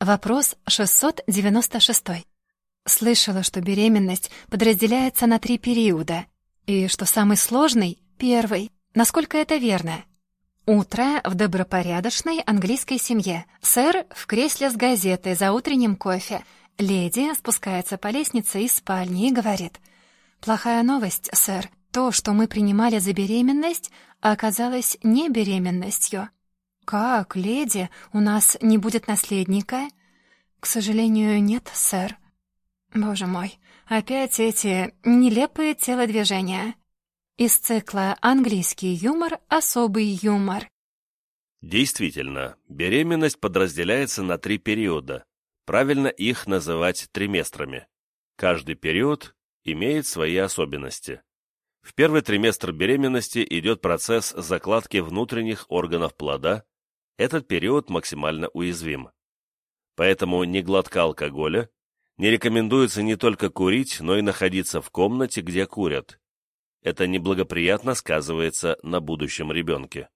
Вопрос 696. Слышала, что беременность подразделяется на три периода, и что самый сложный — первый. Насколько это верно? Утро в добропорядочной английской семье. Сэр в кресле с газетой за утренним кофе. Леди спускается по лестнице из спальни и говорит. «Плохая новость, сэр. То, что мы принимали за беременность, оказалось не беременностью». «Как, леди, у нас не будет наследника?» «К сожалению, нет, сэр». «Боже мой, опять эти нелепые телодвижения». Из цикла «Английский юмор. Особый юмор». Действительно, беременность подразделяется на три периода. Правильно их называть триместрами. Каждый период имеет свои особенности. В первый триместр беременности идет процесс закладки внутренних органов плода, этот период максимально уязвим. Поэтому ни глотка алкоголя, не рекомендуется не только курить, но и находиться в комнате, где курят. Это неблагоприятно сказывается на будущем ребенке.